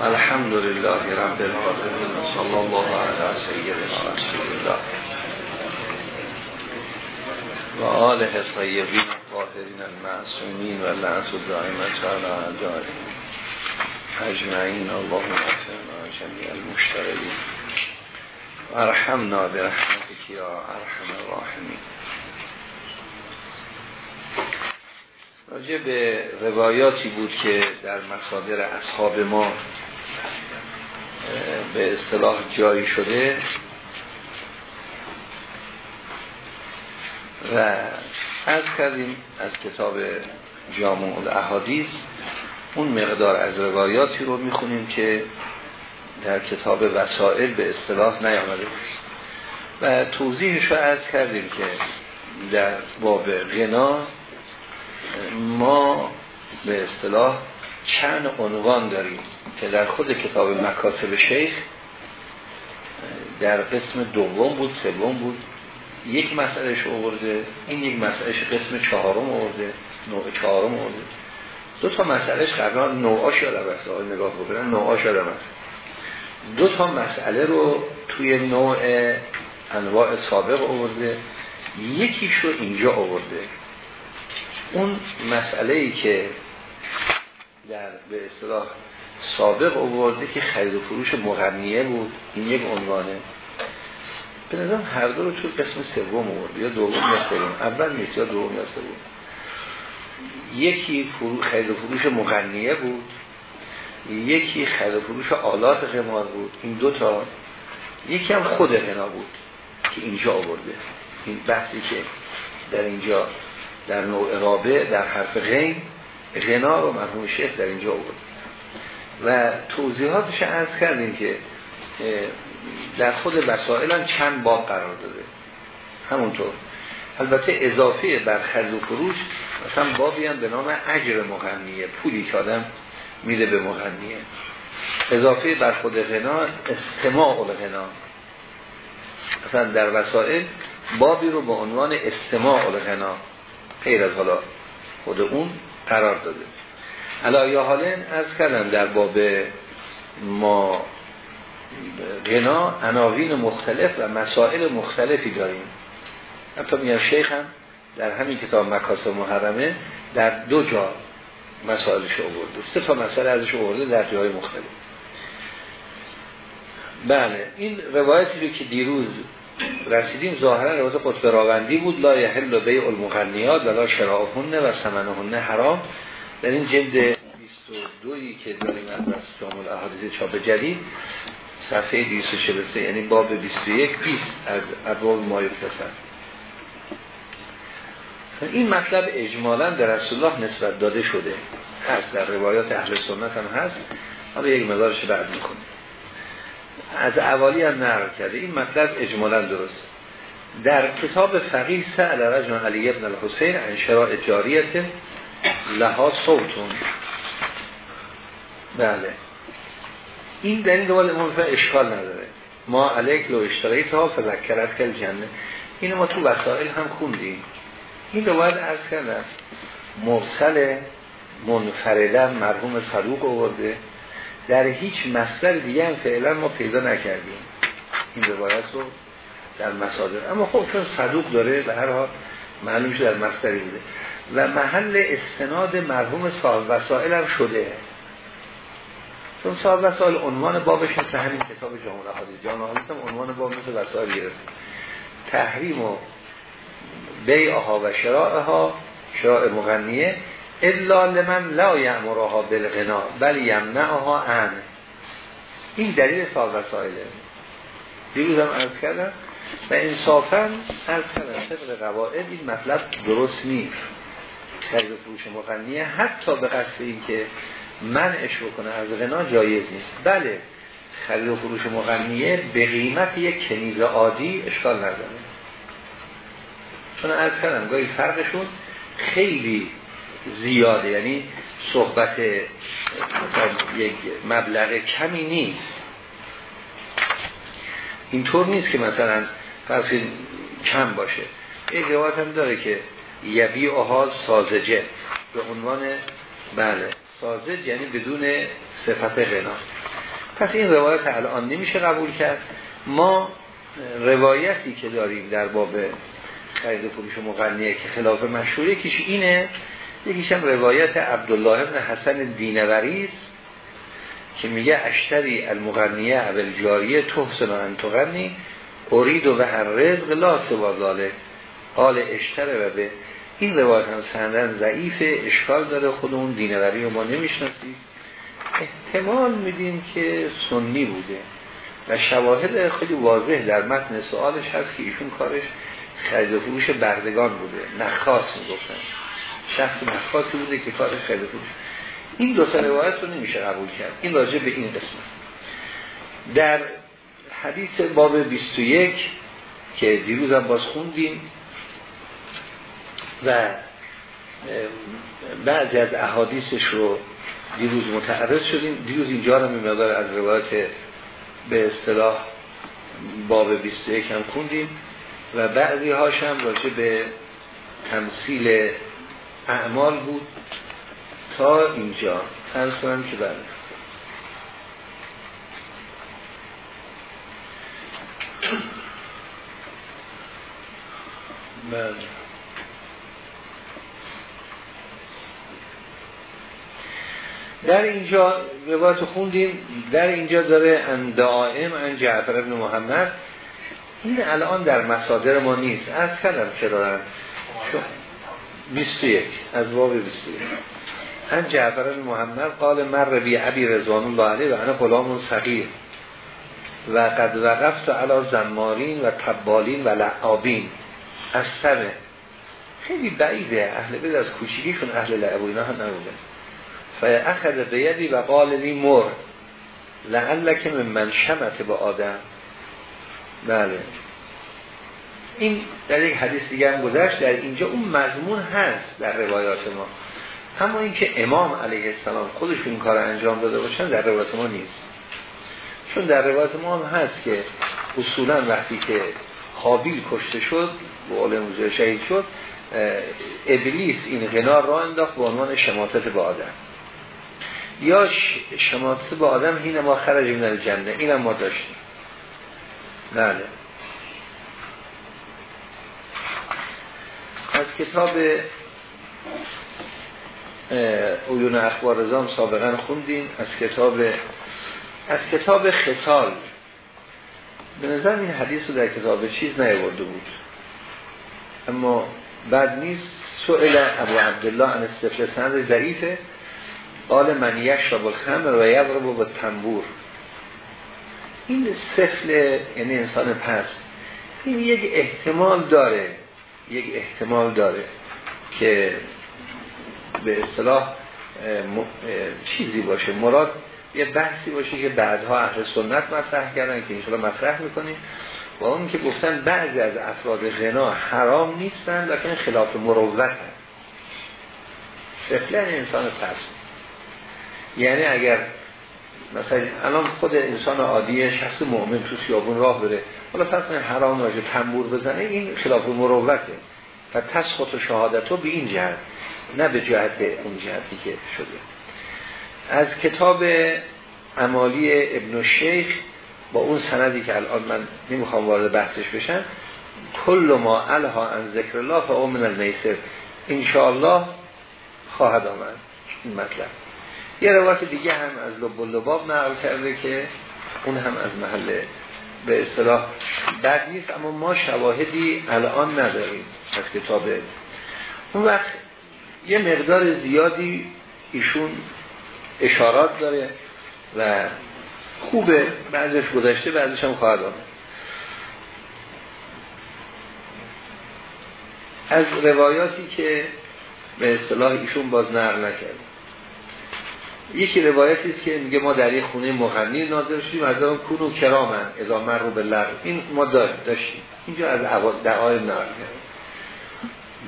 الحمد لله رب العالمين صلى الله على سيدنا رسول الله و آله طیبین طاهرین المعصومین و لعنت دائمت على اعدائهم اجمعین. اللهم اغفرنا جميع المشتغلین و ارحمنا برحمتك یا ارحم الراحمین. راجع به روایاتی بود که در مصادر اصحاب ما به اصطلاح جایی شده. و از کردیم از کتاب جامع الاحادیث اون مقدار از روایاتی رو می‌خونیم که در کتاب وسائل به اصطلاح نیامده. و توضیحش رو از کردیم که در باب غنا ما به اصطلاح چند عنوان داریم که در خود کتاب مکاسب شیخ در قسم دوم بود سوم بود. یک مسئلهش آورده این یک مسئلهش قسم چهارم آورده نوع چهارم آورده. دو تا مسئلهش قبلا نوعاش یادم رفته آقای نگاه بکنن نوعاش یادم دو تا مسئله رو توی نوع انواع سابق آورده یکیش رو اینجا آورده. اون مسئله ای که در به اصطلاح سابق آورده که خرید و فروش مغنیه بود این یک عنوانه. به نظرم هر دو رو توی قسم سوم آورده یا دوم یا سوم. اول نیست یا دوم یا سوم. یکی فرو خرید و فروش مغنیه بود یکی خرید و فروش آلات قمار بود این دو تا. یکی هم خود غنا بود که اینجا آورده. این بحثی که در اینجا در نوع رابع در حرف غین غنا رو مرحوم شیخ در اینجا آورد. و توضیحاتش عرض کردیم که در خود وسائل هم چند باب قرار داده. همونطور. البته اضافه بر خرید و فروش مثلا بابی هم به نام اجر مغنیه. پولی که آدم میده به مغنیه. اضافه بر خود غنا استماع الغنا. مثلا در وسائل بابی رو به عنوان استماع الغنا. غیر از حالا خود اون قرار داده. علا یا حالن از کردن در باب ما غنا عناوین مختلف و مسائل مختلفی داریم. حتی میان شیخ هم در همین کتاب مکاسب محرمه در دو جا مسائلش آورده. سه تا مسئله ازش آورده در جای مختلف. بله این روایتی رو که دیروز رسیدیم ظاهرا روایت قطب راوندی بود. لا یحل بیع المغنیات ولا شراءهن و ثمنهن حرام. در این جلد 22 که داریم از جامع الاحادیث چاپ جدید صفحه 243 یعنی باب 21 20 از ابواب ما این مطلب اجمالا در رسول الله نسبت داده شده. هست در روایات اهل سنت هم هست. حالا یک مدارش بعد می‌کنیم از اولی هم نقل کرده. این مطلب اجمالا درست. در کتاب فقیه سأل رجل علی ابن الحسین عن شراء جاریت لها صوتون. بله. این در این دوال امام اشکال نداره. ما علیک لو اشترایت ها فذکرت کل جنه. این ما تو وسائل هم خوندیم. این روایت ارز کردم. مرسل منفردن مرحوم صدوق آورده. در هیچ مصدر دیگه هم فعلا ما پیدا نکردیم. این روایت رو در مصادر. اما خب چون صدوق داره به هر حال معلوم شده در مصدری بوده. و محل استناد مرحوم صاحب وسائل هم شده. چون صاحب وسائل عنوان بابش مثل همین کتاب جامعه حادث جامعه حادث هم عنوان باب مثل وسائل گرفت تحریم و بیعها و شراعها شراع مغنیه. الا لمن لا یعمرها بالغنا بل یمنعها عن این دلیل صاحب وسائله دیروز هم عرض کردم و انصافا عرض کردم طبق قواعد این مطلب درست نیست. خرید و فروش مغنیه حتی به قصد این که منعش بکنه از غنا جایز نیست. بله خرید و فروش مغنیه به قیمت یک کنیز عادی اشکال نداره. چون عرض کردم گاهی فرقشون خیلی زیاده. یعنی صحبت مثلا یک مبلغ کمی نیست. اینطور نیست که مثلا فرضی کم باشه. یک روایت هم داره که یبی آها سازجه. به عنوان بله سازد یعنی بدون صفت غنا. پس این روایت الان نمیشه قبول کرد. ما روایتی که داریم در باب خرید فروش مغنیه که خلاف مشهوره کش اینه یکیش هم روایت عبدالله ابن حسن دینوری است که میگه اشتری المغنیه اول جاریه تحسن و انتغنی ارید و هر رزق لا سوازاله حال اشتره و به این روایت هم سندن ضعیف اشکال داره خود اون دینوری رو ما نمی‌شناسیم. احتمال میدیم که سنی بوده. و شواهد خیلی واضح در متن سوالش هست که ایشون کارش خرید و فروش بردگان بوده. نخاص می‌گفتن. شخص نخاصی بوده که خرید و فروش این دو تا روایت رو نمیشه قبول کرد. این راجع به این قسمت. در حدیث باب 21 که دیروز هم باز خوندیم و بعضی از احادیثش رو دیروز متعرض شدیم. دیروز اینجا رو میمدار از روایت به اصطلاح باب 21 هم خوندیم و بعضی هاش هم راجع به تمثیل اعمال بود. تا اینجا. فرض کنم که بله. بله. در اینجا روایت خوندیم. در اینجا داره ان دائم ان جعفر ابن محمد. این الان در مصادر ما نیست. از کردم چه دارن 21 از باب 21 ان جعفر محمد قال مر بی عبی رضوان الله علیه و انا غلام صغیر و قد وقفت علی زمارین و تبالین و لعابین. از سمه خیلی بعیده اهل بید از کوچیکیشون اهل لعب و اینا هم نبوده. فاخذ بیدی و قال لی مر لعلک من من شمت با آدم. بله. این در یک حدیث دیگه هم گذشت در اینجا اون مضمون هست در روایات ما. اما اینکه امام علیه السلام خودش این کار انجام داده باشن در روایات ما نیست. چون در روایات ما هم هست که اصولا وقتی که حابیل کشته شد به قول شهید شد ابلیس این غنا را انداخت به عنوان شماتت به آدم. یا شماتت به آدم هین ما خرج من الجنه. اینم ما داشتیم. بله. از کتاب اویون اخبار رزام سابقا خوندیم. از کتاب از کتاب خسال به نظر این حدیث رو در کتاب چیز نیورده بود. اما بعد نیست. سئل ابو عبدالله عن استفل سند ضعیفه. قال من یشرب الخمر و یضرب با تنبور این سفل یعنی انسان پس این یک احتمال داره. یک احتمال داره که به اصطلاح چیزی باشه. مراد یه بحثی باشه که بعدها اهل سنت مطرح کردن که اینشالا مطرح می‌کنیم و اون که گفتن بعضی از افراد غنا حرام نیستن لیکن خلاف مروت هست سفله انسان پس یعنی اگر مثلا الان خود انسان عادی شخص مؤمن تو سیابون راه بره حالا فرض حرام راجع تنبور بزنه این خلاف مروته. و تسخط و شهادتو به این جهت نه به جهت اون جهتی که شده. از کتاب امالی ابن شیخ با اون سندی که الان من نمی‌خوام وارد بحثش بشم کل ما الها ان ذکر الله فا من المیسر. انشاءالله خواهد آمد. این مطلب. یه روایت دیگه هم از لب لباب نقل کرده که اون هم از محل به اصطلاح بد نیست اما ما شواهدی الان نداریم از کتاب اون وقت یه مقدار زیادی ایشون اشارات داره و خوبه بعضش گذشته بعضش هم خواهد آمد. از روایاتی که به اصطلاح ایشون باز نقل نکرد. یکی روایتی است که میگه ما در یک خونه مغنی ناظر شدیم از اون کونو کرامن ادامه رو به لغ این ما داشتیم. اینجا از دعای کرد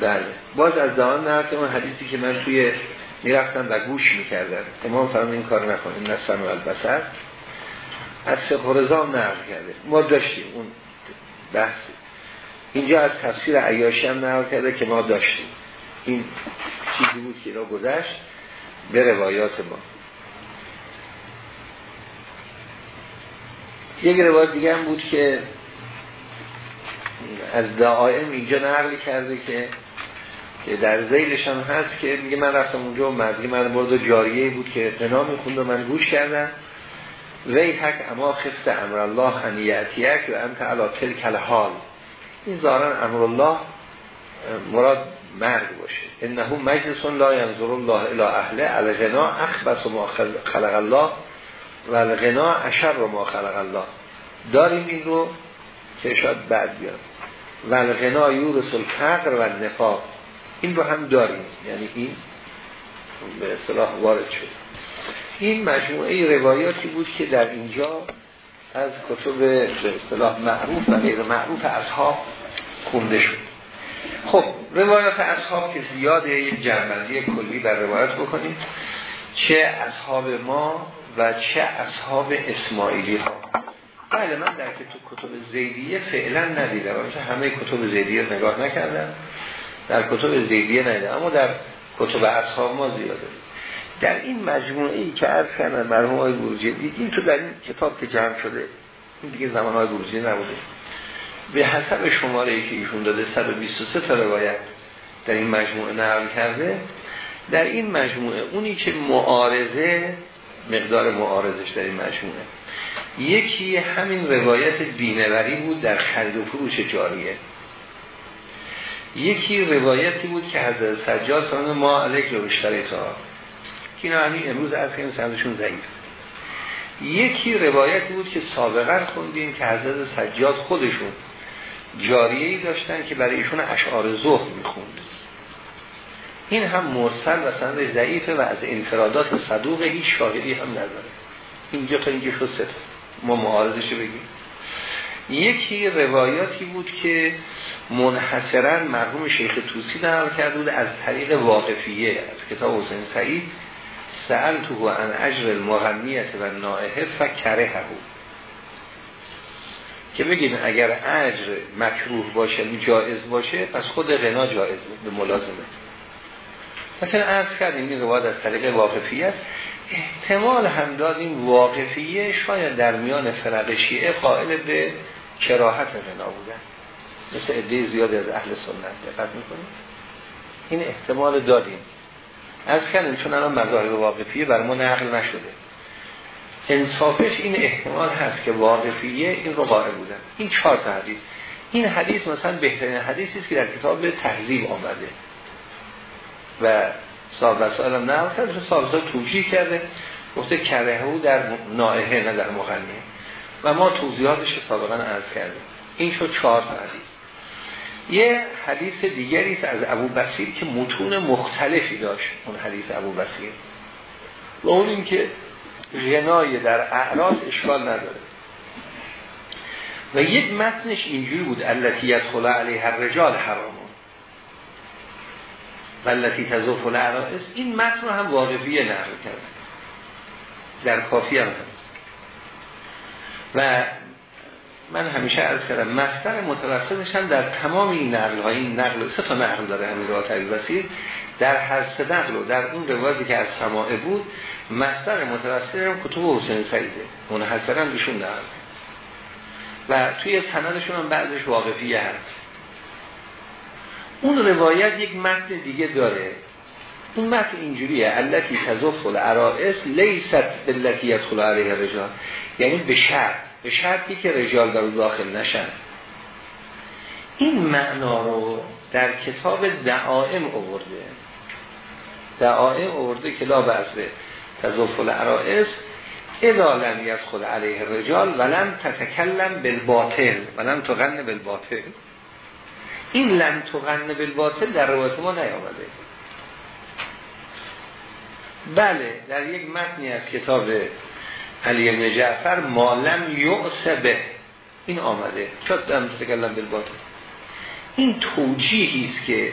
بله. باز از دعای نقل اون حدیثی که من توی می‌رفتم و گوش می‌کردم. امام فرمان این کار نکنیم نصفن و البسر از سپرزام نقل کرده. ما داشتیم اون بحث. اینجا از تفسیر عیاشی هم نقل کرده که ما داشتیم. این چیزی بود که اینا گذشت. به روایات ما. یک روایت دیگه هم بود که از دعایم اینجا نقل کرده که که در زیلش هم هست که میگه من رفتم اونجا و مردی من برد جاریه بود که قنا می‌خوند و من گوش کردم. وی حق اما خفت امر الله انیتیک و انت علا تلک حال این ظاهرا امر الله مراد مرگ باشه. انه مجلس لا ینظر الله الى اهله. الغنا اخبس ما خلق الله و الغنا اشر ما خلق الله. داریم این رو که شاید بعد بیاد و الغنا یورس الفقر و نفاق این رو هم داریم. یعنی این به اصطلاح وارد شد. این مجموعه روایاتی بود که در اینجا از کتب به اصطلاح معروف و غیر معروف اصحاب خونده شد. خب روایات اصحاب که زیاده یک جنبندی کلی بر روایت بکنیم. چه اصحاب ما و چه اصحاب اسماعیلی ها. بله من در کتب زیدیه فعلا ندیدم. همه کتب زیدیه نگاه نکردم. در کتب زیدیه ندیدم. اما در کتب اصحاب ما زیاده. در این مجموعه ای که از کردن مرحوم های دیدیم تو در این کتاب که جمع شده این دیگه زمان های بروجی نبوده. به حسب شماره که ایشون داده 123 تا روایت در این مجموعه نقل کرده. در این مجموعه اونی که معارضه مقدار معارضش در این مجموعه. یکی همین روایت بینوری بود در خرید و فروش جاریه. یکی روایتی بود که حضرت سجاد فرمان ما علیک رو تا که اینا همین امروز از که سندشون ضعیف. یکی روایتی بود که سابقا خوندیم که حضرت سجاد خودشون جاریهی داشتن که برای ایشون اشعار زهد می‌خوند. این هم مرسل و سند ضعیفه و از انفرادات صدوق هیچ شاهدی هم نداره. اینجا تا اینجا شد ما معارضش بگیم. یکی روایاتی بود که منحصرا مرحوم شیخ توسی نقل کرده بود از طریق واقفیه از کتاب حسین سعید سأل تو ان اجر المغنیت و نائه فکره بود که بگیم اگر اجر مکروه باشه جایز باشه پس خود غنا جایز به ملازمه. مثلا عرض کردیم این روایت از طریق واقفیه است. احتمال هم دادیم واقفیه شاید در میان فرق شیعه قائل به کراهت غنا بودن. مثل عده زیادی از اهل سنت دقت می‌کنیم این احتمال دادیم. از کردیم چون الان مذاهب واقفیه بر ما نقل نشده. انصافش این احتمال هست که واقفیه این رو قائل بودن. این چهار تا حدیث. این حدیث مثلا بهترین حدیثی است که در کتاب تهذیب آمده. و صاحب وسائل هم کرده صاحب وسائل توجیه کرده. گفته کرهه او در نائهه نه در مغنیه. و ما توضیحاتش سابقا عرض کردیم. این شد چهار حدیث. یه حدیث دیگری است از ابو بسیر که متون مختلفی داشت اون حدیث ابو بسیر و اون این که غنای در اعراض اشکال نداره. و یک متنش اینجوری بود التي يدخل علیه الرجال حرامون و التي تزوف العرائس. این متن رو هم واقفیه نقل کرد. در کافی هم هست. و من همیشه از کردم مستر متوسطش هم در تمام این نقل های این نقل سه تا نقل داره همین روایت وسیل در هر سه نقل و در اون روایتی که از سماعه بود متوسط هم کتب حسین سعیده. منحصرا بیشون نقل و توی سندشون هم بعضش واقفیه هست. اون روایت یک متن دیگه داره. اون متن اینجوریه. التي تزف العرائس لیست بالتي يدخل علیه رجال. یعنی به شرط. به شرطی که رجال در داخل نشن. این معنا رو در کتاب دعائم آورده. دعائم آورده که لا بعضه تزف العرائس اذا لم يدخل علیه رجال ولم تتکلم بالباطل ولم تغن بالباطل. این لم تغن بالباطل در روایت ما نیامده. بله در یک متنی از کتاب علی ابن جعفر مالم یعصبه این آمده. چون دم تکلم بالباطل؟ این توجیهی است که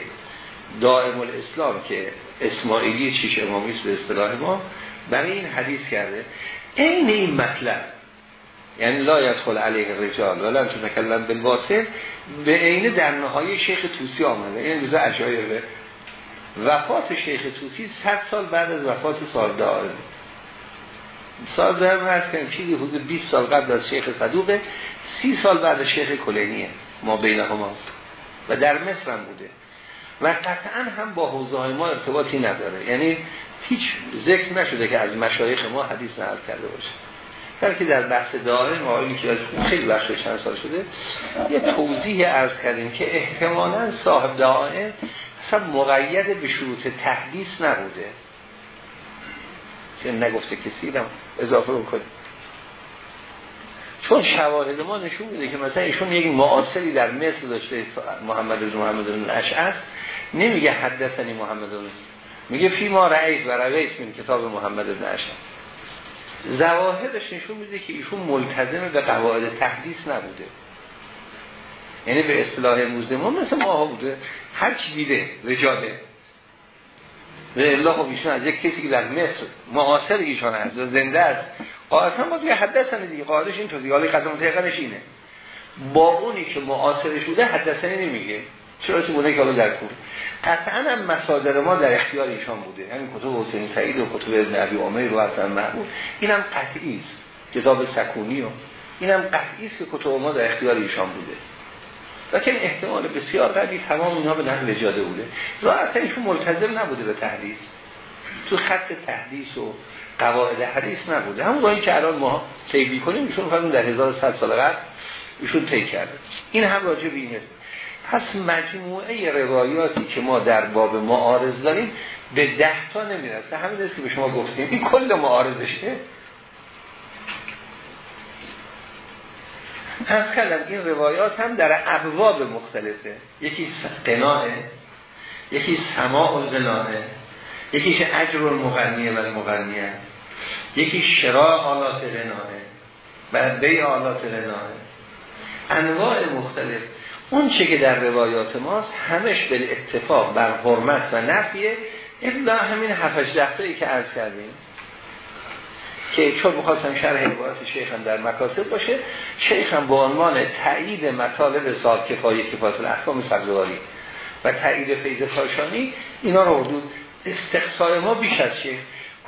دائم الاسلام که اسماعیلی چیش امامیست به اصطلاح ما برای این حدیث کرده این این مطلب یعنی لا یدخل علیه رجال ولا تکلم بالباطل به عین در نهای شیخ توسی آمده. این روزه عجایبه. وفات شیخ توسی 100 سال بعد از وفات صاحب داره صاحب داره هست کنیم چیزی حدود 20 سال قبل از شیخ صدوقه 30 سال بعد از شیخ کلینیه. ما بین هماست. و در مصر هم بوده. و قطعا هم با حوزه های ما ارتباطی نداره. یعنی هیچ ذکر نشده که از مشایخ ما حدیث نقل کرده باشه. که در بحث داره ما که خیلی بخش چند سال شده یه توضیح ارز کردیم که احتمالا صاحب دعائه اصلا مقید به شروط تحدیث نبوده. که نگفته کسی دم اضافه بکنیم چون شواهد ما نشون میده که مثلا ایشون یک معاصری در مصر داشته محمد بن محمد است نمیگه حدثنی محمد بن میگه فی ما رئیس و رویت من کتاب محمد بن اشعث زواهرش نشون میده که ایشون ملتزم به قواعد تحدیث نبوده. یعنی به اصطلاح امروز ما مثل ما بوده. هر چی دیده رجاله. به الله خب ایشون از یک کسی که در مصر معاصر ایشان هست زنده است. قاعدتا ما دیگه حدثنی دیگه قاعدش این تو دیگه. حالی قدم اینه. با اونی که معاصرش بوده حدثنی نمیگه چرا تو بوده که حالا در قطعا هم مسادر ما در اختیار ایشان بوده. همین کتب حسین سعید و کتب ابن عبی عمیر و حسن محمود. اینم قطعی است. کتاب سکونی و اینم قطعی است که کتب ما در اختیار ایشان بوده. لیکن احتمال بسیار قدی تمام اینا به نقل جاده بوده. ظاهرا ایشون ملتزم نبوده به تحدیث. تو خط تحدیث و قواعد حدیث نبوده. همون راهی که الان ما طی کنیم ایشون فقط در 1100 سال قبل ایشون طی کرده. این هم راجع به این است. پس مجموعه روایاتی که ما در باب معارض داریم به ده تا نمی‌رسه. همین است که به شما گفتیم. این کل معارضشه. پس کردم این روایات هم در ابواب مختلفه. یکی قناعه یکی سماع القناعه یکیش اجر المغنیه و المغنیه یکی شراع آلات قناعه و بی آلات قناعه. انواع مختلف. اون چه که در روایات ماست همش به اتفاق بر حرمت و نفیه. الا همین هفتش دهتایی که عرض کردیم که چون می‌خواستم شرح عبارت شیخ هم در مکاسب باشه شیخ هم با عنوان تایید مطالب سال کفایه کفایت الاحکام سبزواری و تایید فیض کاشانی اینا رو اردود استقصای ما بیش از شیخ.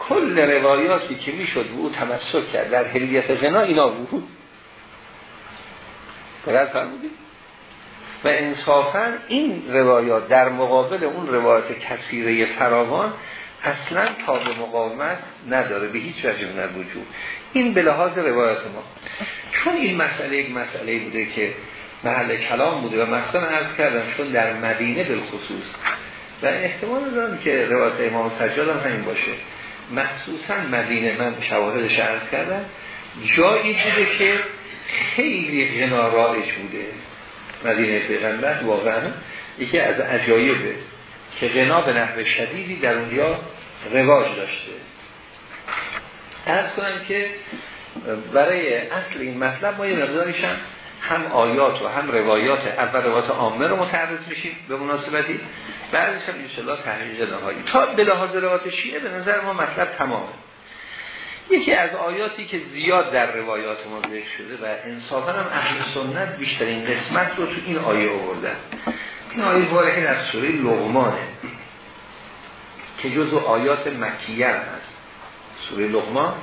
کل روایاتی که می‌شد و او تمسک کرد در هلیت غنا اینا بود. درست فرمودید و انصافا این روایات در مقابل اون روایات کثیره فراوان اصلا تاب مقاومت نداره به هیچ وجه وجود. این به لحاظ روایات ما. چون این مسئله یک مسئله بوده که محل کلام بوده و مثلا عرض کردم چون در مدینه بالخصوص. و احتمال دارم که روایت امام سجاد هم همین باشه. مخصوصا مدینه من شواهدش عرض کردم. جایی بوده که خیلی غنا بوده. مدینه پیغمبر واقعا یکی از عجایبه که غنا به نحو شدیدی در اونجا رواج داشته. ارز کنم که برای اصل این مطلب ما یه مقداریشم هم آیات و هم روایات اول روایات عامه رو متعرض میشیم به مناسبتی. بعدش هم تحقیق نهایی. تا به لحاظ روایات شیعه به نظر ما مطلب تمامه. یکی از آیاتی که زیاد در روایات ما ذکر شده و انصافا هم اهل سنت بیشترین قسمت رو تو این آیه آوردن. این آیه باره در سوره لغمانه که جزو آیات مکیه هست. سوره لغمان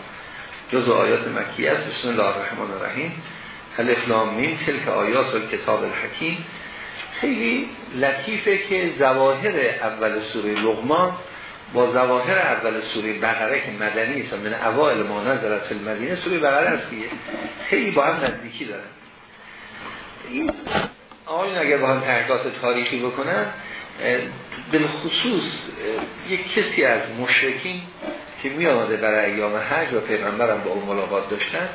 جزو آیات مکیه است. بسم الله الرحمن الرحیم. الف لام میم. تلک آیات و کتاب الحکیم. خیلی لطیفه که زواهر اول سوره لغمان با زواهر اول سوره بقره که مدنی است من اوائل ما نظرت المدینه سوره بقره است خیلی با هم نزدیکی دارن. این آقایون اگر با هم تحقیقات تاریخی بکنن به خصوص یک کسی از مشرکین که می آمده برای ایام حج و پیغمبرم با اون ملاقات داشتن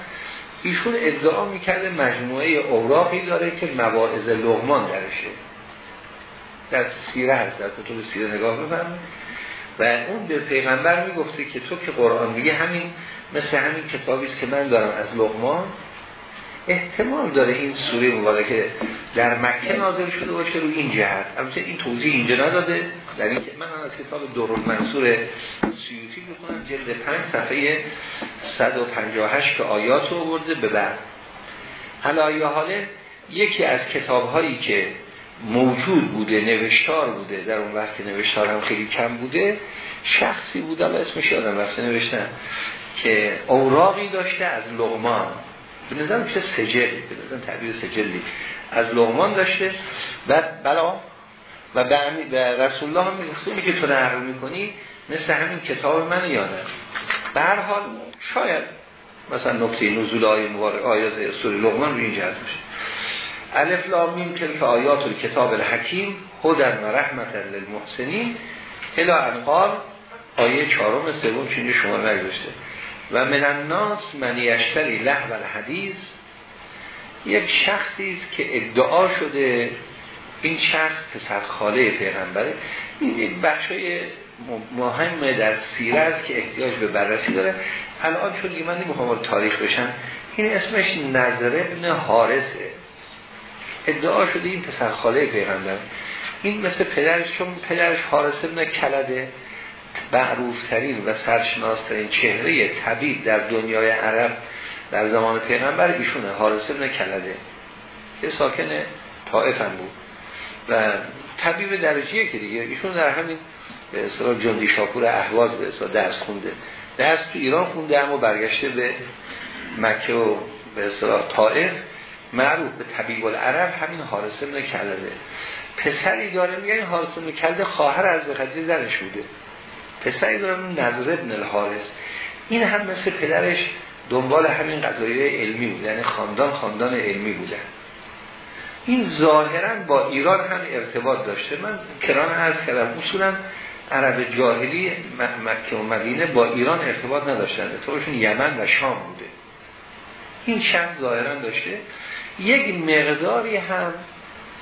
ایشون ادعا می‌کرده مجموعه اوراقی داره که مواعظ لغمان درشه. در سیره هست در کتب سیره نگاه بفرمایید. و اون به پیغمبر می‌گفته که تو که قرآن میگه همین مثل همین کتابی است که من دارم از لغمان احتمال داره این سوره مبارکه در مکه نازل شده باشه رو این جهت. البته این توضیح اینجا نداده. در این من از کتاب دور منصور سیوطی می‌کنم جلد 5 صفحه 158 که آیات رو برده به بعد. حالا حاله یکی از کتاب هایی که موجود بوده نوشتار بوده. در اون وقت نوشتار هم خیلی کم بوده شخصی بوده الان اسمش یادم رفته نوشتن که اوراقی داشته از لغمان به نظر میشه سجل به نظر تعبیر سجلی. از لغمان داشته و بلا و به رسول الله هم میگه که تو نقل می‌کنی مثل همین کتاب من یا نه به هر حال شاید مثلا نقطه نزول آیه مبارک آیات سوره لقمان رو این جهت الف لام میم تلک آیات الکتاب الحکیم هدن و رحمت للمحسنین الی انقال آیه چهارم سوم چینی شما نگذاشته. و من الناس من یشتری لحو الحدیث. یک شخصی است که ادعا شده این شخص پسر خاله پیغمبره. این بخشای مهم در سیره است که احتیاج به بررسی داره. الان چون من نمی‌خوام تاریخ بشم این اسمش نظر ابن حارسه ادعا شده این پسر خاله پیغمبر. این مثل پدرش چون پدرش حارس ابن کلده معروفترین و سرشناسترین چهره طبیب در دنیای عرب در زمان پیغمبر ایشونه حارس ابن کلده. که ساکن طائف هم بود. و طبیب درجیه که دیگه. ایشون در همین به اصطلاح جندی شاپور اهواز به اصطلاح درس خونده. درس تو ایران خونده اما برگشته به مکه و به اصطلاح طائف. معروف به طبیب العرب همین حارس ابن کلده. پسری داره میگه این حارس ابن کلده خواهر از خدیجه زنش بوده. پسری داره نظر ابن الحارس این هم مثل پدرش دنبال همین قضایه علمی بود یعنی خاندان خاندان علمی بودن. این ظاهرا با ایران هم ارتباط داشته. من کران عرض کردم اصولا عرب جاهلی مکه و مدینه با ایران ارتباط نداشتن. طورشون یمن و شام بوده. این چند ظاهرا داشته. یک مقداری هم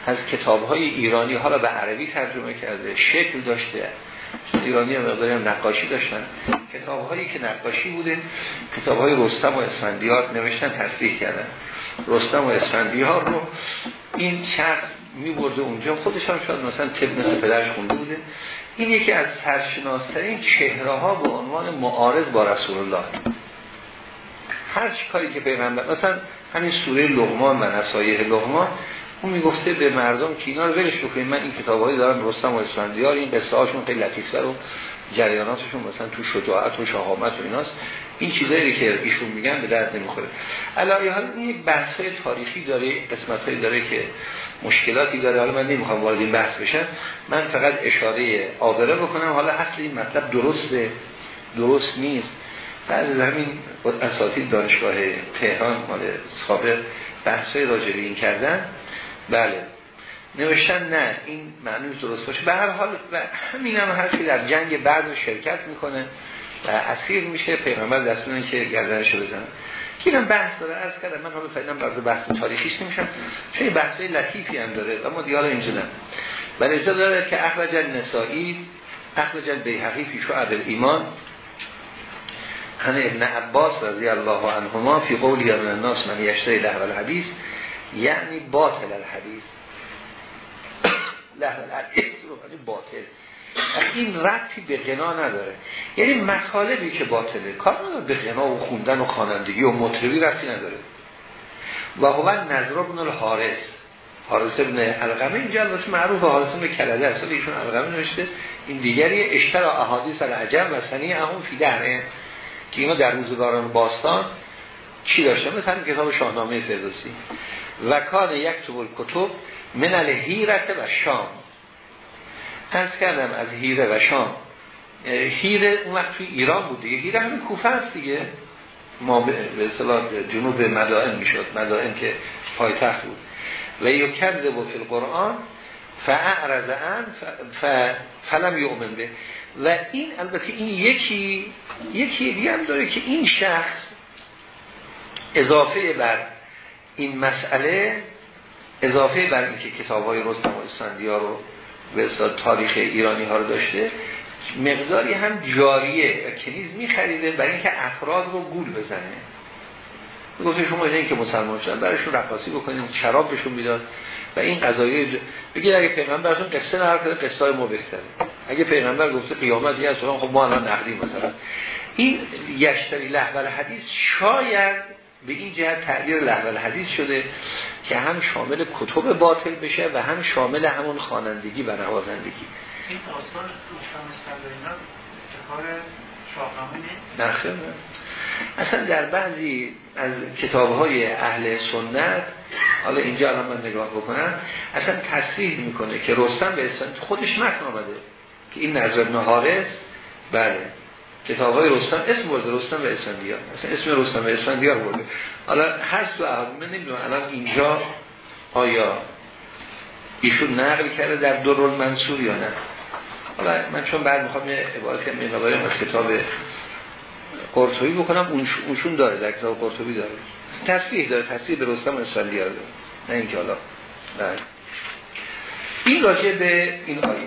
از کتاب های ایرانی حالا به عربی ترجمه کرده شکل داشته. ایرانی هم مقداری هم نقاشی داشتن. کتاب هایی که نقاشی بوده کتاب های رستم و اسفندیار نوشتن تصریح کردن. رستم و اسفندیار رو این شخص می برده اونجا. خودش هم شاید مثلا طب مثل پدرش خونده بوده. این یکی از سرشناسترین چهره ها به عنوان معارض با رسول الله. هر کاری که پیغمبر مثلا همین سوره لغمان و نصایح لغمان اون می‌گفته به مردم که اینا رو ولش بکنید. من این کتابایی دارم رستم و اسفندیار این قصه هاشون خیلی لطیفتر و جریاناتشون مثلا تو شجاعت و شهامت و ایناست. این چیزایی که ایشون میگن به درد نمی‌خوره. علاوه حال این یک بحث تاریخی داره قسمت داره که مشکلاتی داره. حالا من نمی‌خوام وارد این بحث بشم. من فقط اشاره آبره بکنم. حالا اصل این مطلب درسته درست نیست. بعد از همین اساتید دانشگاه تهران مال سابق بحثای راجع به این کردن. بله. نوشتن نه این معنی درست باشه. به هر حال و همین هم هست که در جنگ بعد شرکت می‌کنه و اسیر میشه. پیغمبر دستون که گردنشو بزنن. که اینم بحث داره. از کردم من حالا فعلا برای بحث تاریخیش نمیشم. چون بحثای لطیفی هم داره و ما دیگه اینجا نه ولی داره که اخرج النسائی اخرج البیهقی فی شعب ایمان ان ابن عباس رضی الله عنهما فی قولی من الناس من یشتری لحو الحدیث یعنی باطل الحدیث. لحو الحدیث رو باطل. این ربطی به غنا نداره. یعنی مطالبی که باطله. کار به غنا و خوندن و خوانندگی و مطربی ربطی نداره. و هو نظر ابن الحارس حارس ابن القمه اینجا البته معروف حارس ابن کلده اصلا ایشون القمه نوشته. این دیگری اشترا احادیث العجم و سنی اون فی دهره. که اینا در روزگاران باستان چی داشته مثلا کتاب شاهنامه فردوسی. و کان یک توبل کتب من الهیرت و شام. از کردم از هیره و شام. هیره اون وقت توی ایران بود دیگه. هیره همین کوفه است دیگه. ما به اصطلاح جنوب مدائن می‌شد. مدائن که پایتخت بود. و یکذب فی القرآن فاعرض عن فلم یؤمن به. و این البته این یکی یکی دیگه هم داره که این شخص اضافه بر این مسئله اضافه بر اینکه کتاب های رستم و اسفندیار رو به تاریخ ایرانی ها رو داشته مقداری هم جاریه کنیز میخریده برای اینکه افراد رو گول بزنه. گفته شما این که مسلمان شدن برایشون رقاصی بکنید شراب بهشون می‌داد و این قضایی بگید اگه پیغمبر براتون قصه نهار کرده قصه های ما بهتره. اگه پیغمبر گفته قیامت یه خب ما الان نقدیم مثلا. این یشتری لحول حدیث شاید به این جهت تعبیر لحول حدیث شده که هم شامل کتب باطل بشه و هم شامل همون خوانندگی و نوازندگی. این داستان کار شاهنامه اصلا در بعضی از کتاب های اهل سنت حالا اینجا الان من نگاه بکنم اصلا تصریح می‌کنه که رستم به اسم خودش متن آمده این نظر ابن حارس بله. کتاب های رستم اسم برده رستم و اسفندیار. اصلا اسم رستم و اسفندیار برده. حالا هست احاد من نمی‌دونم الان اینجا آیا ایشون نقل کرده در درول منصور یا نه؟ حالا من چون بعد می‌خوام یه عبارت مقابل از کتاب قرطبی بکنم. اونشون داره در کتاب قرطبی داره. تصریح داره تصریح به رستم و اسفندیار داره. نه اینکه حالا. بله. این راجع به این آیه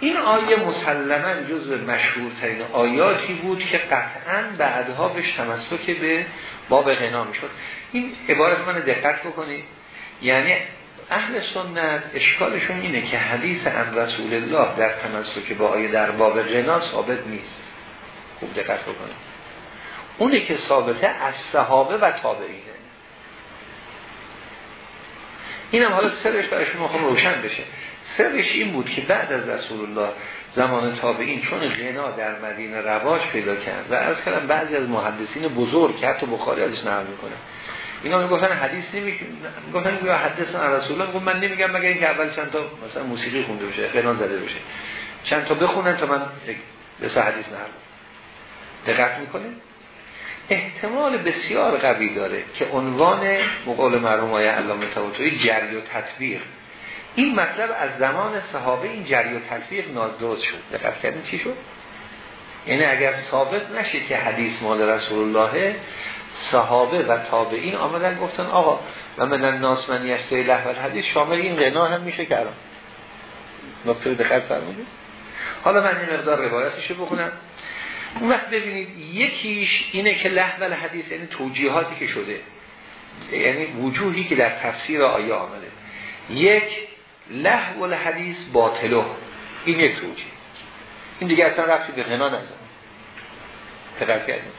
این آیه مسلما جزو مشهورترین آیاتی بود که قطعا بعدها بهش تمسک به باب غنا می‌شد. این عبارت من دقت بکنید. یعنی اهل سنت اشکالشون اینه که حدیث ان رسول الله در تمسک با آیه در باب غنا ثابت نیست. خوب دقت بکنید. اونه که ثابته از صحابه و تابعینه. اینم حالا سرش برای شما خواهم روشن بشه. سرش این بود که بعد از رسول الله زمان تابعین چون غنا در مدینه رواج پیدا کرد و از کردم بعضی از محدثین بزرگ که حتی بخاری ازش نقل می‌کنه اینا می‌گفتن حدیث نمیگن می‌گفتن میگه حدیث عن رسول الله من نمیگم مگر اینکه اول چند تا مثلا موسیقی خونده بشه غنا زده بشه چند تا بخونن تا من به حدیث نقل دقت می‌کنه احتمال بسیار قوی داره که عنوان مقال مرحوم های علامه طباطبایی جری و تطبیق این مطلب از زمان صحابه این جری و نادرست شد. دقت کردین چی شد؟ یعنی اگر ثابت نشه که حدیث مال رسول الله صحابه و تابعین آمدن گفتن آقا و من الناس من یشته لحول حدیث شامل این غنا هم میشه کردم نکته دقت فرمودید؟ حالا من این مقدار روایتشو بکنم اون وقت ببینید یکیش اینه که لحو حدیث یعنی توجیهاتی که شده. یعنی وجوهی که در تفسیر آیه آمده. یک لحو الحدیث باطلو. این یک توجیه این دیگه اصلا رفتی به غنا نزن. تقرد کردیم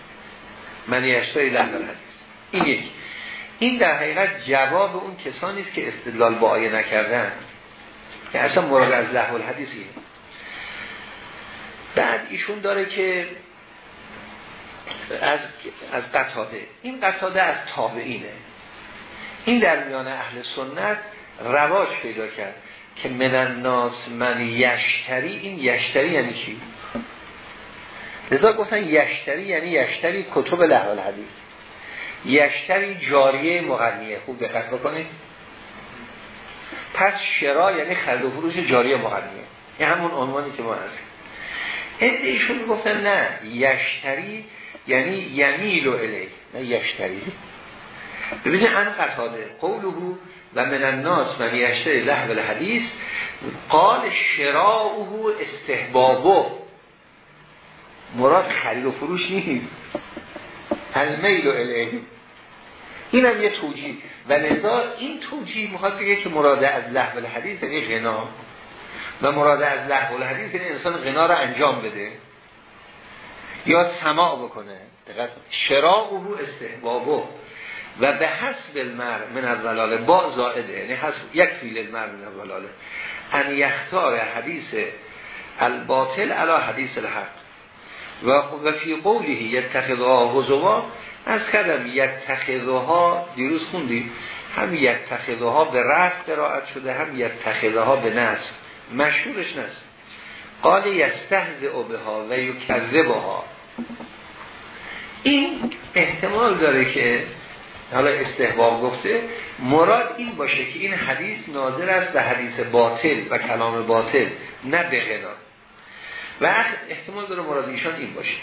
من یشتای لحو الحدیث. این یک این در حقیقت جواب اون کسانی است که استدلال با آیه نکردن. که اصلا مراد از لحو الحدیث بعد ایشون داره که از از قطاده. این قطاده از تابعینه. این در میان اهل سنت رواج پیدا کرد که من الناس من یشتری این یشتری یعنی چی؟ لذا گفتن یشتری یعنی یشتری کتب لحال حدیث یشتری جاریه مغنیه. خوب دقت بکنید. پس شرا یعنی خرید و فروش جاریه مغنیه. این همون عنوانی که ما هستیم. ایشون گفتن نه یشتری یعنی یمیل و الی نه یشتری. ببینید ان قطاده قوله و من الناس من یشتری لحو الحدیث قال شراؤه استحبابه. مراد خرید و فروش نیست. المیل و الی این هم یه توجیه. و لذا این توجیه می‌خواد بگه که مراد از لحو الحدیث یعنی غنا. و مراد از لحو الحدیث یعنی انسان غنا را انجام بده. یا سماع بکنه. شراع او استحبابو و به حسب المر من الولاله با زائده یعنی حسب یک فیل المر من الولاله ان یختار حدیث الباطل علا حدیث الحق. و و فی قوله یتخذها هزوا از کردم یتخذها دیروز خوندیم هم یتخذها به رفت قرائت شده هم یتخذها به نصب. مشهورش نست قال او بها و یکذبها. این احتمال داره که حالا استحباب گفته مراد این باشه که این حدیث ناظر است به حدیث باطل و کلام باطل نه به غنا. و احتمال داره مراد ایشان این باشه.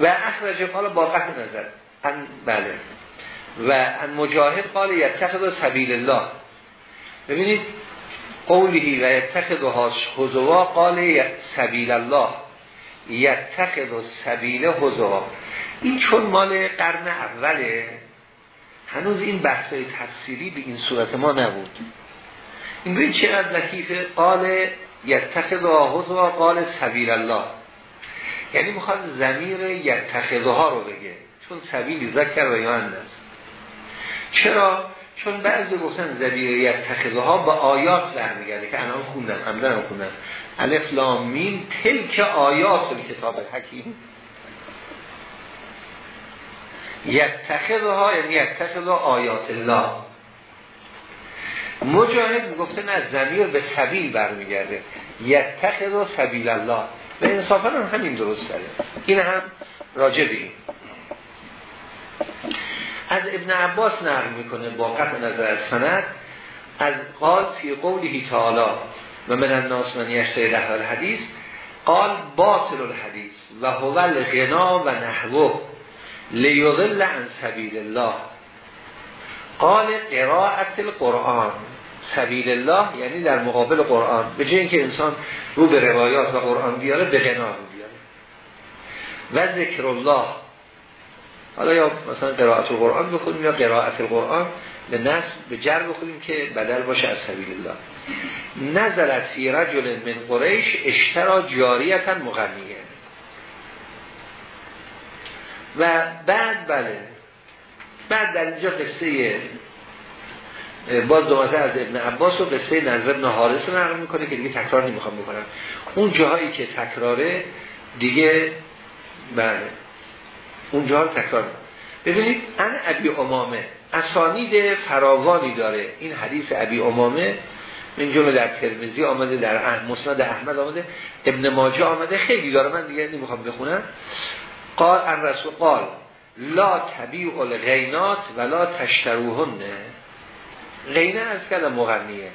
و اخرج حالا با قطع نظر. ان بله. و ان مجاهد قال یتخذ سبیل الله. ببینید قولی و یتخذ حزوا قال سبیل الله. یتخذ سبیل حزوا. این چون مال قرن اوله هنوز این بحثای تفسیری به این صورت ما نبود. این ببین چقدر لطیفه قال یتخذها حزوا قال سبیل الله. یعنی می‌خواد زمیر یتخذها رو بگه. چون سبیلی ذکر و است. چرا؟ چون بعضی گفتن زبیریت تخذه ها به آیات میگرده که الان خوندم عمدن خوندم. الف لام میم تلک آیات کتاب حکیم یتخذ ها یعنی یتخذ آیات الله. مجاهد می‌گفته نه زمیر به سبیل برمیگرده. یتخذ سبیل الله. و انصافا هم همین درست داره این هم راجع این. از ابن عباس نقل می‌کنه با قطع نظر از سند. از قال فی قوله تعالی و من الناس من یشتری لحو الحدیث قال باطل الحدیث و هو الغنا و نحوه. لیضل عن سبیل الله. قال قراءت القرآن. سبیل الله یعنی در مقابل قرآن. به جای اینکه انسان رو به روایات و قرآن بیاره به غنا بیاره. و ذکر الله. حالا یا مثلا قرائت القرآن بخونیم یا قرائت القرآن به نصب به جر بخونیم که بدل باشه از سبیل الله. نزلت فی رجل من قریش اشترا جاریتا مغنیه. و بعد بله بعد در اینجا قصه باز دومته از ابن عباس و قصه نظر ابن حارس رو می‌کنه که دیگه تکرار نمی‌خوام بکنم. اون جاهایی که تکراره دیگه بله اون جاها تکرار ببینید ان ابی امامه اسانید فراوانی داره. این حدیث ابی امامه من جمله در ترمزی آمده در مسند احمد آمده. ابن ماجه آمده. خیلی داره من دیگه نمی‌خوام بخونم. قال ان رسول قال لا طبیع الغینات ولا تشتروهن. غینه از کلم مغنیه.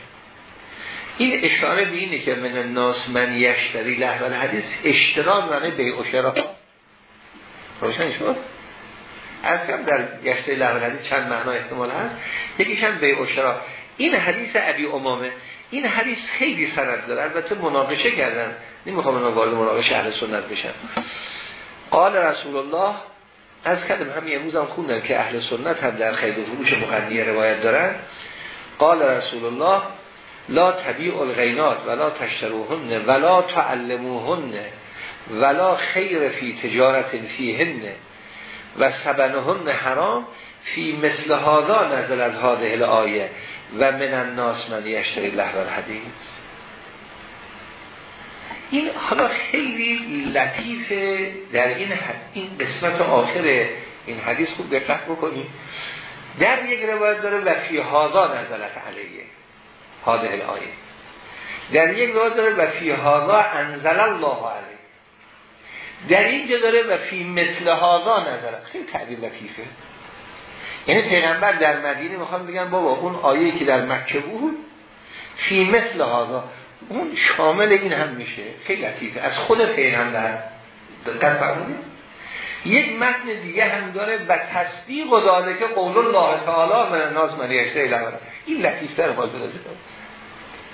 این اشاره به اینه که من الناس من یشتری لحظه حدیث اشتراک معنی به اشرا روشن شد از کم در گشته لحظه حدیث چند معنا احتمال هست؟ یکیش هم به اشرا این حدیث ابی امامه. این حدیث خیلی سند داره. البته مناقشه کردن. نمی‌خوام من وارد مناقشه اهل سنت بشم قال رسول الله از کلم همین امروز هم خوندم که اهل سنت هم در خیلی فروش مغنیه روایت دارن. قال رسول الله لا طبیع الغینات ولا تشتروهن ولا تعلموهن ولا خیر فی تجارت فیهن و سبنهن حرام فی مثل نزل از هذه آیه و من الناس من یشتری لحظه الحدیث. این حالا خیلی لطیفه در این این قسمت آخر این حدیث خوب دقت بکنیم. در یک روایت داره و فی هادا نزلت علیه. هاده الآیه. در یک روایت داره و فی هادا انزل الله علیه. در اینجا داره و فی مثل هادا نزلت خیلی تعبیر لطیفه. یعنی پیغمبر در مدینه می‌خوام بگم بابا اون آیه که در مکه بود فی مثل هادا اون شامل این هم میشه. خیلی لطیفه از خود پیغمبر دقت فرمودید. یک متن دیگه هم داره و تصدیق و داده که قول الله تعالی من ناز من یشته این لطیفتر باز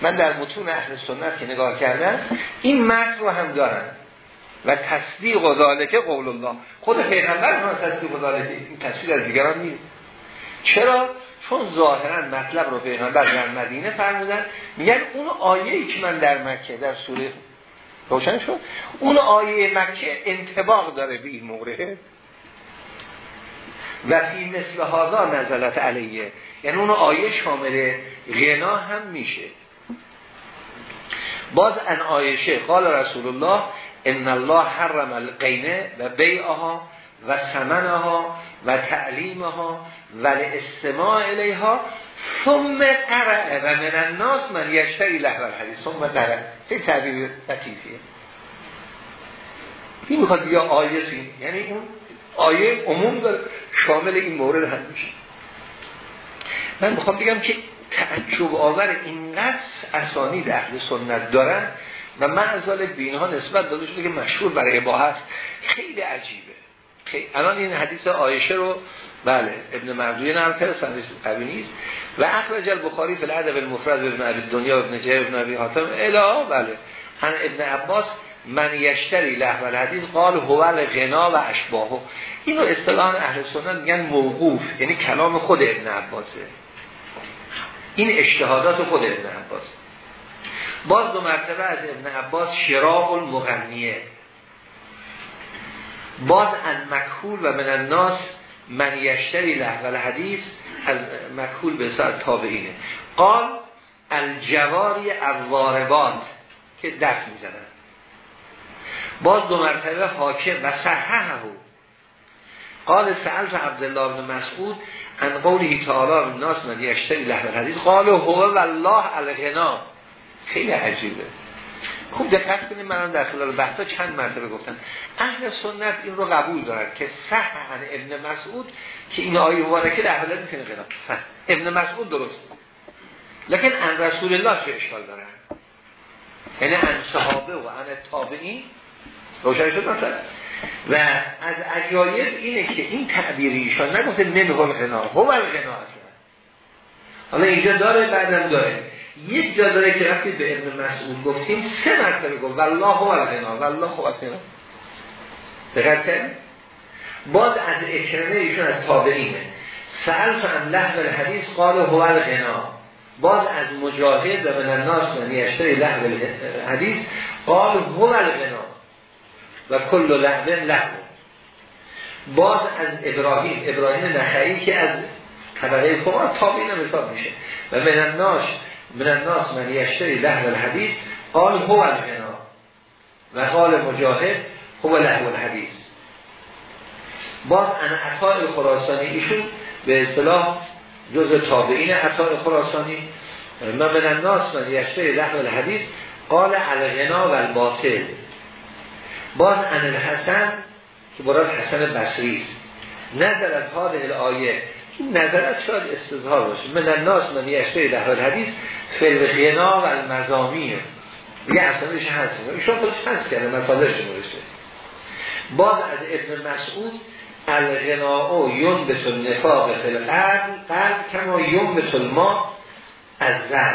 من در متون اهل سنت که نگاه کردم این متن رو هم دارن و تصدیق و داده که قول الله. خود پیغمبر هم تصدیق و داده این تصدیق از دیگران نیست. چرا؟ چون ظاهرا مطلب رو پیغمبر در مدینه فرمودن میگن اون آیه ای که من در مکه در سوره روشن شد اون آیه مکه انتباق داره به این مورد و فی مثل هازا نزلت علیه. یعنی اون آیه شامل غنا هم میشه. باز ان آیشه قال رسول الله ان الله حرم القینه و بیعها و سمنها و تعلیمها و استماع الیها ثم قرعه و من الناس من یشتری لحو الحدیث. ثم قرعه خیلی تعبیر لطیفیه. این می‌خواد یا آیه سین یعنی اون آیه عموم داره شامل این مورد هم میشه. من می‌خوام بگم که تعجب آور اینقدر اسانید اهل سنت دارن و من از به اینها نسبت داده شده که مشهور برای با هست. خیلی عجیبه. الان این حدیث آیشه رو بله ابن مردوی نقل کرده سندش قوی نیست. و اخرج البخاری فی الادب المفرد ابن ابی دنیا ابن جهر ابن ابی حاتم الا بله. ان ابن عباس من یشتری لحو الحدیث قال هو الغنا و اشباهه. اینو اصطلاح اهل سنت میگن موقوف یعنی کلام خود ابن عباسه. این اجتهادات خود ابن عباس. باز دو مرتبه از ابن عباس شراق المغنیه. باز ان مکهول و من الناس من یشتری لحو الحدیث از مکهول به ساعت تابعینه. قال الجواری الواربات که دفت می‌زنن باز دو مرتبه حاکم و صححه. قال سألت عبدالله بن مسعود ان قوله تعالی الناس من یشتری لحظه حدیث قال هو والله الغنا. خیلی عجیبه. خوب دقت کنید من در خلال بحثا چند مرتبه گفتم. اهل سنت این رو قبول دارن که صح عن ابن مسعود که این آیه مبارکه در حالت می‌تونه غنا صح ابن مسعود درست. لکن ان رسول الله چه اشکال دارن یعنی ان صحابه و ان تابعین روشن شد مثلا. و از عجایب اینه که این تعبیر ایشان نگفته نمه الغنا هو الغنا اصلا. حالا اینجا داره بعدم داره. یک جا داره که وقتی به ابن مسعود گفتیم سه مرتبه گفت والله هو الغنا والله هو الغنا. دقت باز از اکرمه ایشون از تابعینه. سأل عن لحظه الحدیث قال هو الغنا. باز از مجاهد و من الناس من یشتری لحظه الحدیث قال هو الغنا. و کل لحظه لحظه باز از ابراهیم ابراهیم نخعی که از طبقه کما تابعین هم حساب میشه. و من الناس من الناس من یشتری لحظه الحدیث قال هو الغنا. و قال مجاهد هو لحظه الحدیث. باز ان عطای خراسانی ایشون به اصطلاح جز تابعین عطای خراسانی. من من الناس من یشتری لحظه الحدیث قال الغنا و الباطل. باز ان الحسن که برای حسن بصری است. نظر از حال آیه این نظرت شاید استظهار باشه. من الناس من یشته در حدیث فل غنا و المزامی. یه اصلاش هست. ایشون خودش هست کرده مسالش نوشته باز از ابن مسعود الغناء یم به نفاق فل قلب کما یم به ما از زر.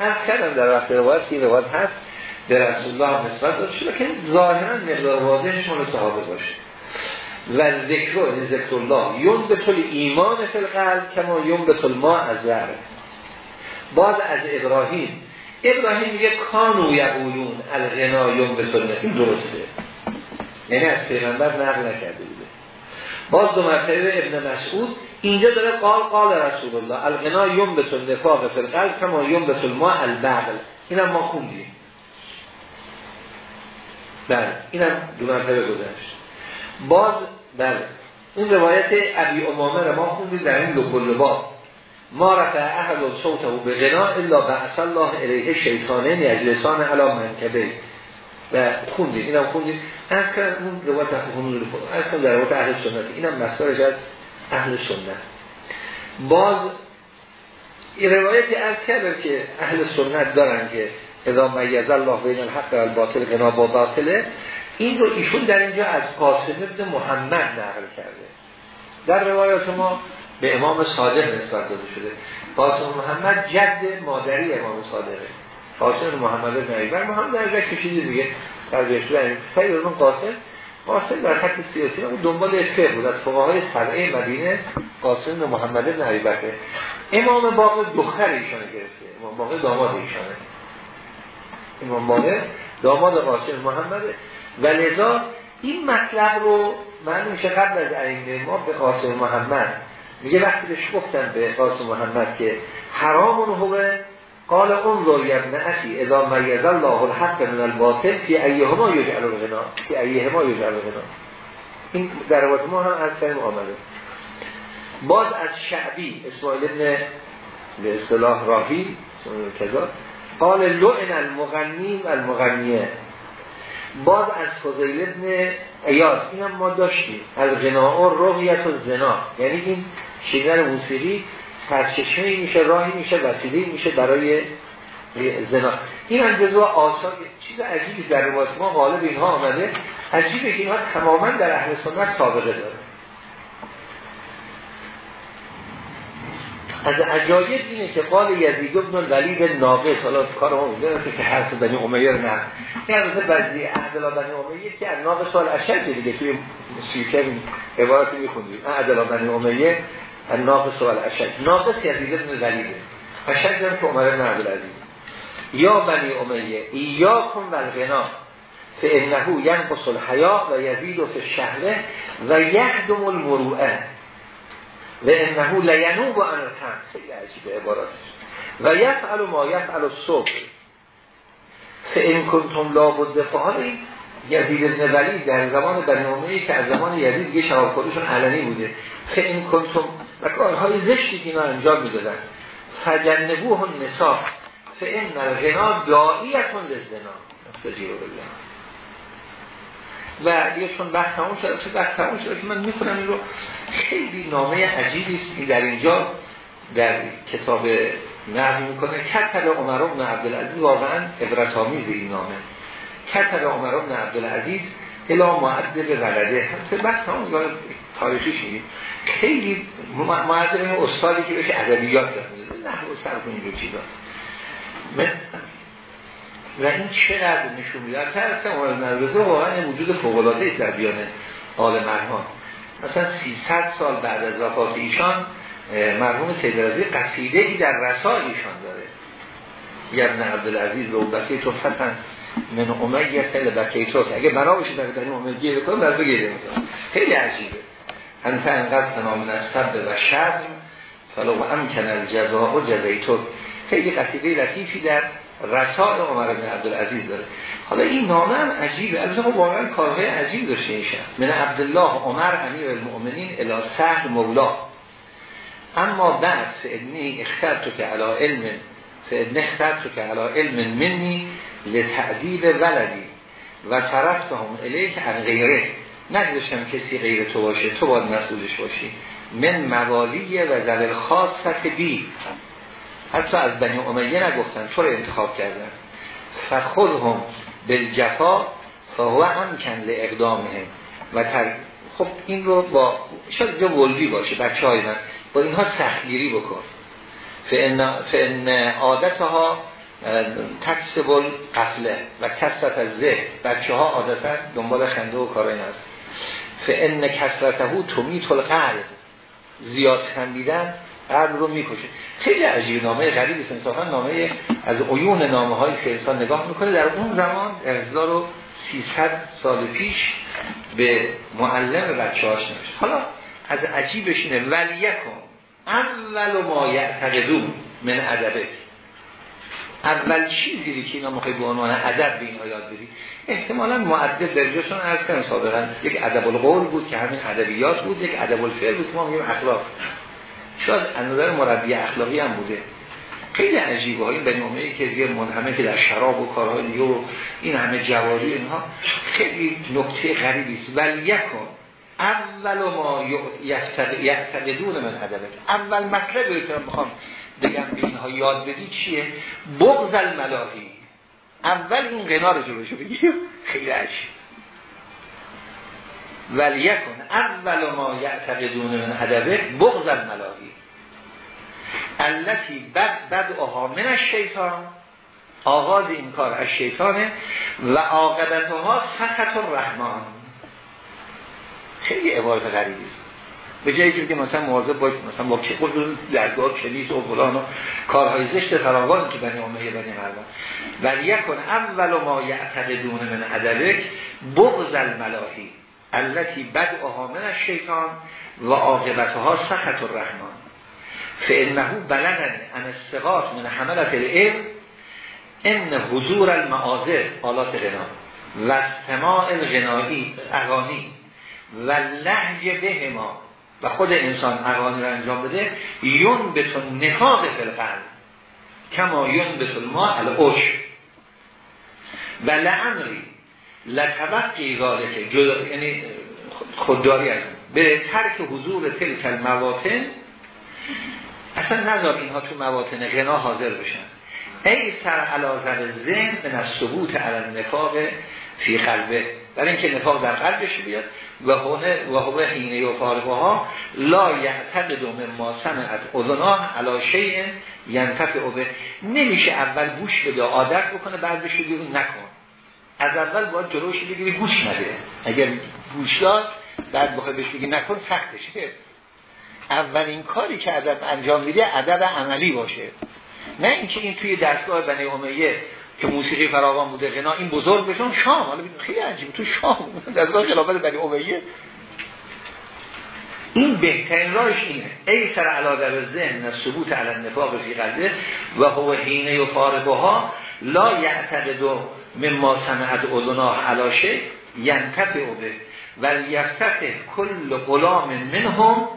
از کردم در وقت روایت این روایت هست به رسول الله نسبت داده شده که ظاهرا مقدار واضحش مال صحابه باشه. و ذکر این ذکر الله یون به ایمان فی القلب کما یون به ما از ذر باز از ابراهیم. ابراهیم میگه کانو یقولون الغنا یون به این درسته. یعنی از پیغمبر نقل نکرده بوده. باز دو مرتبه ابن مسعود اینجا داره قال قال رسول الله الغنا یون به نفاق فی القلب کما یون به ما البغل. اینم ما خوندیم. بله اینم دو مرتبه گذشت. باز بله این روایت ابی امامه رو ما خوندیم در این لکل با ما رفع اهل صوته به غنا الا بعث الله الیه شیطانه یجلسان علا منکبه. و خوندیم. اینم خوندیم. از کردم اون روایت از در روایت اهل سنت. اینم مسئله از اهل سنت. باز این روایتی از کردم که اهل سنت دارن که اذا میز الله بین الحق و الباطل غنا با باطله این رو ایشون در اینجا از قاسم ابن محمد نقل کرده. در روایات ما به امام صادق نسبت داده شده. قاسم محمد جد مادری امام صادقه. قاسم محمد ابن عیبر محمد در اینجا کشیدی دیگه در بهشت سعید اون قاسم قاسم در خط سیاسی اون دنبال افقه بود. از فقهای سبعه مدینه قاسم محمد ابن عیبر امام باقر دختر ایشانه گرفته. امام باقر داماد ایشانه. امام باقر داماد قاسم محمد. و لذا این مطلب رو من میشه قبل از ما به قاسم محمد میگه وقتی بهش گفتن به قاسم محمد که حرامون هوه قال اون رو یبن اخی اذا میز الله الحق من الباطل فی ایهما یجعل الغنا فی ایهما یجعل الغنا. این در ما هم از سیم آمده. باز از شعبی اسماعیل ابن به اصطلاح راهی کذا قال لعن المغنی و المغنیه. باز از فضیل ابن ایاز این هم ما داشتیم. از غناء رویت و زنا یعنی این شیگر موسیقی سرچشمه میشه راهی میشه وسیله میشه برای زنا. این هم جزو آثار چیز عجیبی در روایت ما غالب اینها آمده. عجیبه که اینها تماما در اهل سنت سابقه داره. از عجایب اینه که قال یزید ابن ولید ناقص حالا کار ما که حرف بنی امیه رو نه. این از بعضی اعدلا بنی امیه که از ناقص سال اشد دیگه توی سیرکه عبارتی میخوندیم. اعدلا بنی امیه ناقص سال اشد ناقص یزید ابن ولیده اشد هم که عمر بن عبدالعزیز. یا بنی امیه یا کن والغنا فانه ینقص الحیا و یزید فی الشهره و یهدم المروعه و انه لینوب عن التن خیلی عجیبه عباراتش و یفعل ما یفعل الصبح. فان کنتم لابد فعالی یزید ابن ولی در زمان بنی که از زمان یزید یه شواب علنی بوده. فان کنتم و کارهای زشتی که اینا انجام می‌دادن. فجنبوه النساء فان الغنا داعیتون بالله. و یه چون وقت تموم چه وقت تموم شده که من می‌خونم این رو. خیلی نامه عجیبی است که در اینجا. در کتاب نقل می‌کنه. کتب عمر بن عبدالعزیز واقعا عبرت آمیز این نامه. کتب عمر بن عبدالعزیز الا معدب ولده. همسه وقت تموم تاریخی شدید خیلی این استادی که بهش ادبیات داره نه سر کنید رو چیزا. و این چقدر نشون میده؟ طرف مورد نظر واقعا وجود فوق العاده است در بیان آل مرحوم. مثلا 300 سال بعد از وفات ایشان مرحوم سید رضی قصیده ای در رسال ایشان داره. یبن عبدالعزیز و بکی تو فتن من امیه تل بکی تو اگه بنا بشه در بنی امیه گیره کنم بر بگیره خیلی عجیبه. انت انقدر نام از و شرم فلو امکن الجزا و جزیتو خیلی قصیده لطیفی در رسال عمر بن عبدالعزیز داره. حالا این نامه هم عجیبه. البته خب واقعا کارهای عجیب داشته این شخص. من عبدالله عمر امیر المؤمنین الی سهل مولا. اما بعد فادنی تو که علا علم فادنی تو که علا علم منی لتعذیب ولدی. و هم الیک عن غیره. نگذاشتم کسی غیر تو باشه تو باید مسئولش باشی. من موالی و زبل خاصت بی. حتی از بنی امیه نگفتن تو رو انتخاب کردن فخذهم بالجفا فهو امکن لاقدامهم و تر... خب این رو با شاید جو ولدی باشه بچه های من. با اینها سختگیری بکن. فان فان عادتها تکسب قفله و کسرت از ذهن بچه ها عادتا دنبال خنده و کارای هست. فان کسرته تومیت القلب. زیاد خندیدن قلب رو می‌کشه. خیلی عجیب نامه غریب است. انصافا نامه از عیون نامه هایی که انسان نگاه می‌کنه. در اون زمان 1300 سال پیش به معلم بچه هاش حالا از عجیبش اینه. ولیکن اول ما یعتقدون من ادبه. اول چیزی که اینا می‌خوای به عنوان ادب به این یاد بدی؟ احتمالا معدد درجهشون از کردن سابقا. یک ادب القول بود که همین ادبیات بود یک ادب الفعل بود که ما میگیم اخلاق. شاید از نظر مربی اخلاقی هم بوده. خیلی عجیبه. های بنی امیه که دیگه منهمه که در شراب و کارهای دیگه و این همه جواری اینها خیلی نکته غریبی است. ولی یکن. اول ما یعتقدون من ادبه. اول مطلبی که می‌خوام بگم به اینها یاد بدی چیه؟ بغض الملاهی. اول این غنا رو جلوشو بگیر خیلی عجیب. ولیکن اول ما یعتقدون من هدبه بغض الملاهی. التي بد بد من الشیطان. آغاز این کار از شیطانه و عاقبتها سخط الرحمن. خیلی عبارت غریبی است. به جایی که مثلا مواظب باش مثلا با خود درگاه کلیس و فلان و کارهای زشت فراوان که بنی امیه بنی مردم ولی یکن اول ما یعتقدون من عدلک بغض الملاهی التي بد من الشیطان و عاقبتها سخط الرحمن. فانه بلغن ان استقاط من حملت العلم ان حضور المعاذر آلات غنا و استماع الغنایی اغانی و لحج به ما و خود انسان اغانی را انجام بده یون به تو نفاق فلقل کما یون به تو ما الوش و لعمری لطبقی که جدا یعنی خودداری از به ترک حضور تلک المواطن اصلا نظر اینها تو مواطن غنا حاضر بشن. ای سر علازر ذهن به ثبوت علم نفاق فی قلبه. برای اینکه نفاق در قلبش بیاد و هو حینه و ها لا یعتقد ما سمعت اذناه علا شیء ینتفع به. نمیشه اول گوش بده عادت بکنه بعد بشه نکن. از اول باید جلوش بگیری گوش نده. اگر گوش داد بعد بخوای بهش بگی نکن سختشه. اولین کاری که ادب انجام میده ادب عملی باشه. نه اینکه این توی دستگاه بنی امیه که موسیقی فراوان بوده غنا این بزرگ بشون شام. حالا خیلی عجیب تو شام. دستگاه خلافت بنی امیه. این بهترین راهش اینه. ای سر علا در ذهن ثبوت علی النفاق فی قلبه و هو حینه و لا یعتقد مما سمعت اذنا علاشه ینتفع به و یفتت کل غلام منهم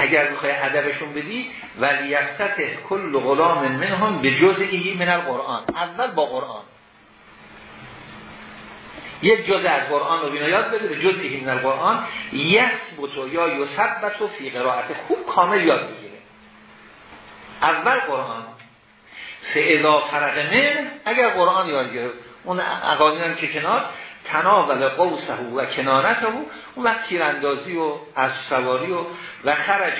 اگر بخوای ادبشون بدی و یفتت کل غلام منهم به جزئی من القرآن. اول با قرآن. یک جزء از قرآن رو بینا یاد بده به جزئی من القرآن. یثبت یا یثبت فی قرائت خوب کامل یاد بگیره. اول قرآن. فعلا فرق من اگر قرآن یاد گرفت اون اقانین هم که کنار تناول قوسه و کنانته اون وقت تیراندازی و از سواری و و خرج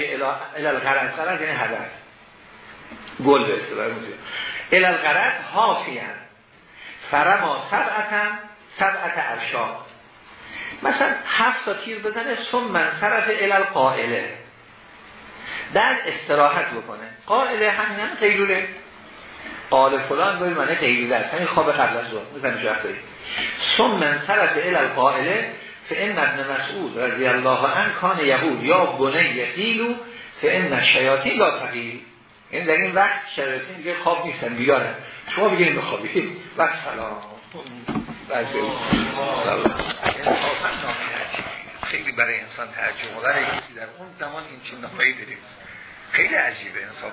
الالغرد خرج یعنی هدف. گل به اصطلاح موسیقی. الالغرد حافیان. فرما سبعتن سبعت ارشاد مثلا هفت تا تیر بزنه سم من صرف الالقائله در استراحت بکنه. قائله همین هم قیلوله قال فلان گوی معنی قیلوله است همین خواب قبل از ظهر. مثلا جواب ثم من صرف الى القائله فان ابن مسعود رضی الله عنه کان یهود. یا بنی یقیلو فان الشیاطین لا تقیل. این در این وقت شیاطین دیگه خواب نیستن بیارن شما بگیریم بخوابید و سلام. خیلی برای انسان تعجب. در اون زمان این نهایی داریم. خیلی عجیبه انسان